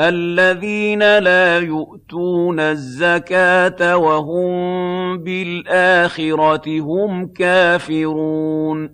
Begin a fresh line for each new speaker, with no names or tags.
الَّذِينَ لَا يُؤْتُونَ الزَّكَاةَ وَهُم بِالْآخِرَةِ هُمْ كَافِرُونَ.